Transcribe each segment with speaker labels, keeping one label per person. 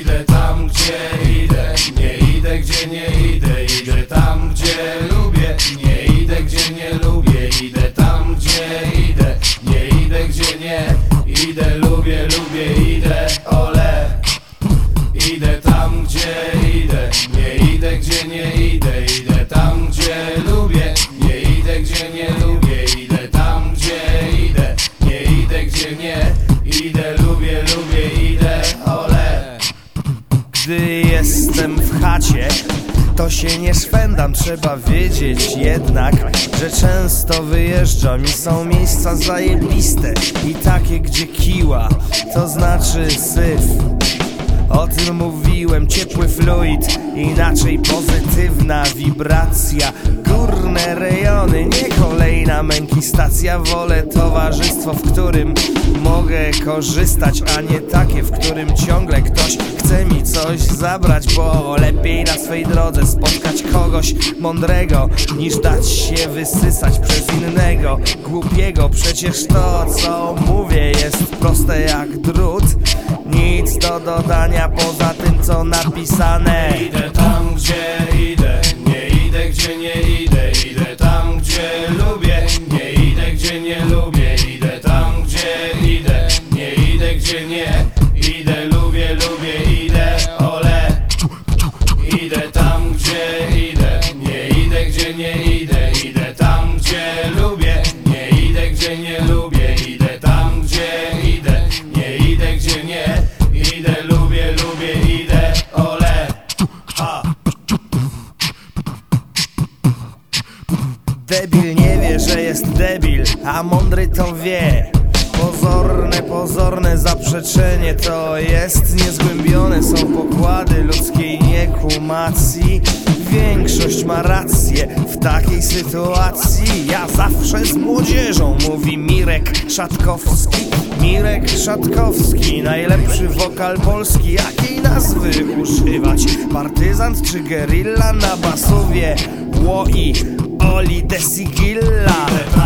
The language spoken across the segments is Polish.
Speaker 1: Idę tam, gdzie
Speaker 2: jestem w chacie to się nie szwendam, trzeba wiedzieć jednak, że często wyjeżdżam i są miejsca zajebiste i takie, gdzie kiła, to znaczy syf. O tym mówiłem, ciepły fluid, inaczej pozytywna wibracja. Górne rejony, nie kolejna męki stacja Wolę towarzystwo, w którym mogę korzystać A nie takie, w którym ciągle ktoś chce mi coś zabrać Bo lepiej na swej drodze spotkać kogoś mądrego Niż dać się wysysać przez innego głupiego. Przecież to, co mówię jest proste jak drut nic do dodania poza tym co napisane jest debil, a mądry to wie. Pozorne, pozorne zaprzeczenie to jest. Niezgłębione są pokłady ludzkiej niekumacji. Większość ma rację w takiej sytuacji. Ja zawsze z młodzieżą, mówi Mirek Szatkowski. Mirek Szatkowski, najlepszy wokal polski. Jakiej nazwy używać? Partyzant czy gerilla na basowie? Łoi, Oli
Speaker 1: de Sigilla.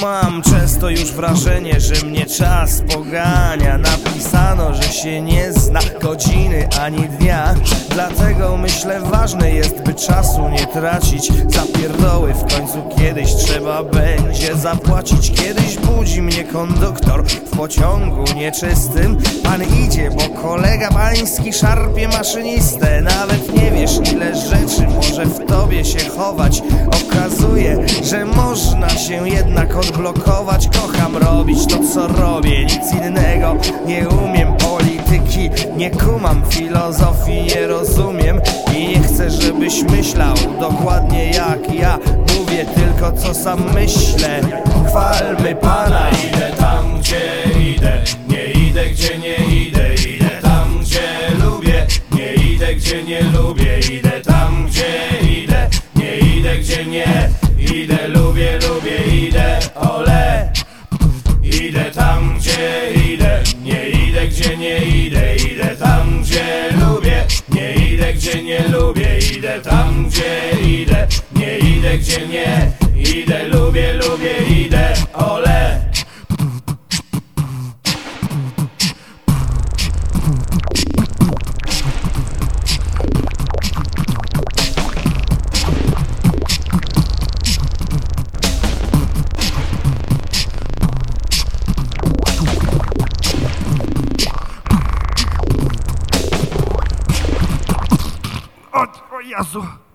Speaker 2: Mam często już wrażenie, że mnie czas pogania. Napisano, że się nie zna godziny ani dnia. Dlatego myślę ważne jest, by czasu nie tracić. Za pierdoły w końcu kiedyś trzeba będzie zapłacić. Kiedyś budzi mnie konduktor w pociągu nieczystym. Pan idzie, bo kolega pański szarpie maszynistę. Nawet nie wiesz ile rzeczy może w tobie się chować. Okazuje, że można się jednak odblokować. Kocham robić to co robię, nic innego nie umiem. Polityki nie kumam, filozofii nie rozumiem I nie chcę żebyś myślał dokładnie jak ja Mówię tylko co sam myślę. Chwalmy Pana
Speaker 1: Idę tam, gdzie idę, nie idę, gdzie nie idę Idę tam, gdzie lubię, nie idę, gdzie nie lubię Idę tam, gdzie
Speaker 3: O, o Jezu!